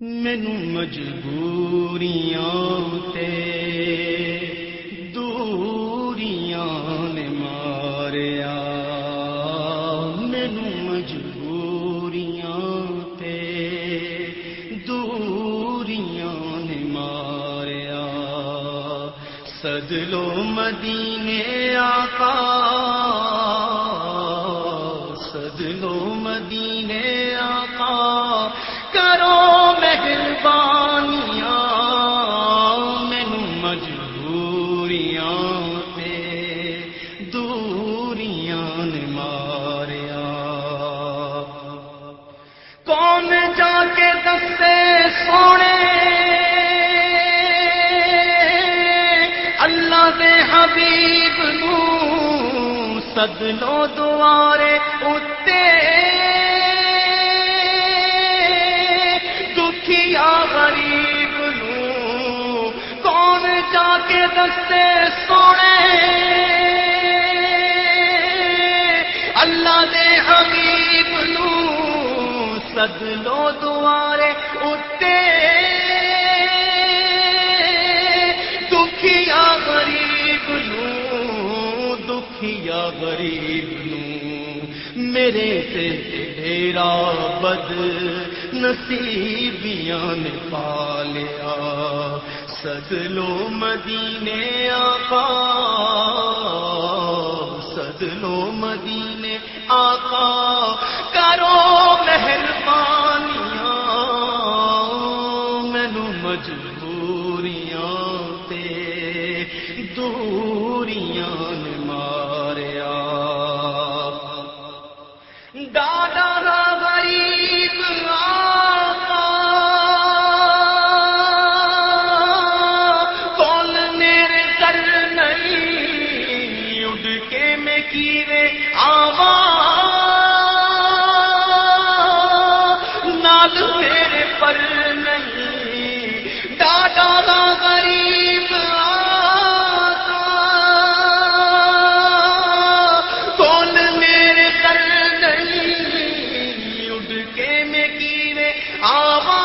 مینو مجبوریاں تے دوریاں نے ماریا۔ مینو مجبوریاں تے دوریاں نے ماریا۔ سدلو مدینے آقا سدلو مدینے آقا، کرو مہربانیاں مینو مجبوریاں تے دوریاں نے ماریا۔ کون جا کے دسے سونے؟ اللہ دے حبیب نو سدلو دوارے اتے دکھیا غریب نو کون جا کے دستے سونے؟ اللہ دے حبیب نو سدلو دوارے اتے۔ دکھیا غریب نو دکھیا غریب نو میرے تے ڈیرا بد۔ نصیبیاں نے پالیا سدلو مدینے آقا۔ سدلو مدینے آقا۔ کرو مہربانیاں۔ مینو مجبوریاں تے دوریاں نے ماریا۔ دادا غریب کیرے میرے پر نہیں، دادا غریب آقا کون میرے سر نہیں، اڑ کے میں کیرے آوا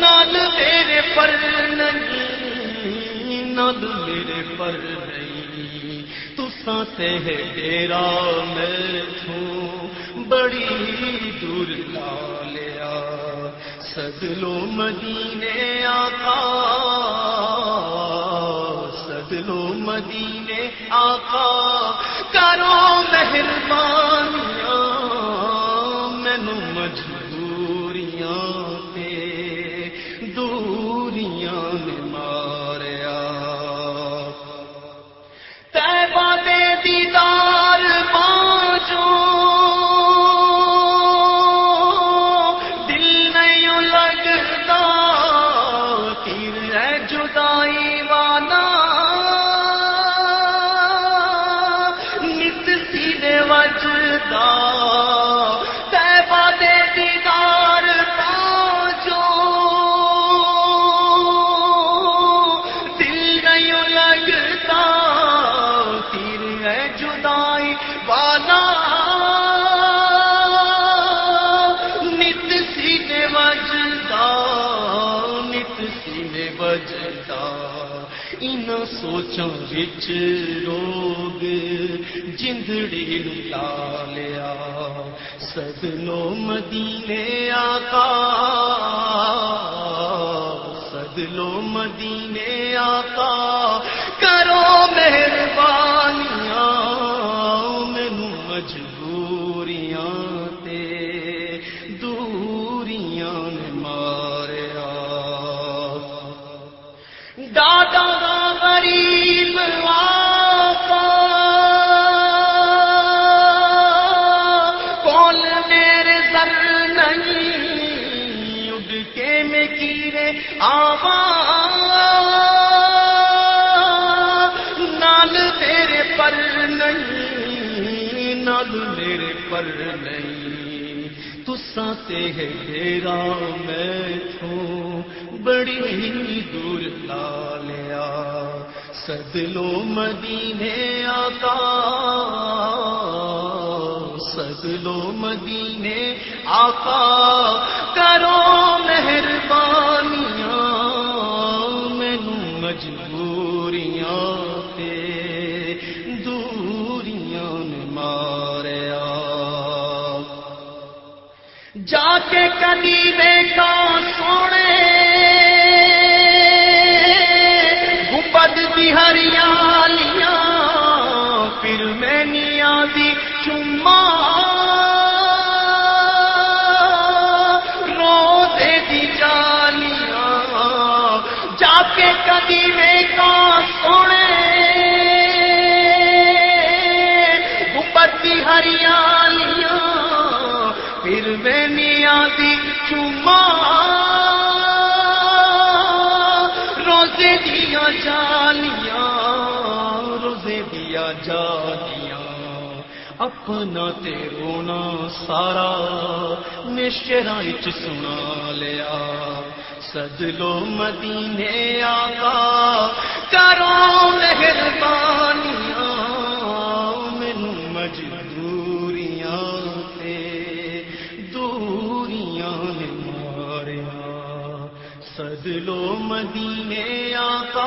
نال میرے پر نہیں، نال میرے پر نہیں۔ تو تے ہے تیرا، میں تھوں بڑی دور لا سد لو مدینے آقا سد لو مدینے آقا۔ کرو مہربانیاں وجدا سوچوں بچ روگ جندڑی لا لیا سدلو مدینے آقا سدلو مدینے آقا کرو مہربانی کے میں نال تیرے پر نہیں، نال میرے پر نہیں۔ تساں ہے ڈیرا میں تھوں، بڑی دور لا لیا۔ سدلو مدینے آقا سد سدلو مدینے، آقا کرو مہربانیاں مینو مجبوریاں تے دوریاں نے ماریا۔ جا کے کدی دیکھا سونے گپد دی روزے دیا جالیاں روزے دیا جالیاں اپنا تے رونا سارا نشرا سنا لیا۔ سدلو مدینے آقا، کرو مہربانیاں۔ مینو مجبوریاں تے، دوریاں سدلو مدینے آقا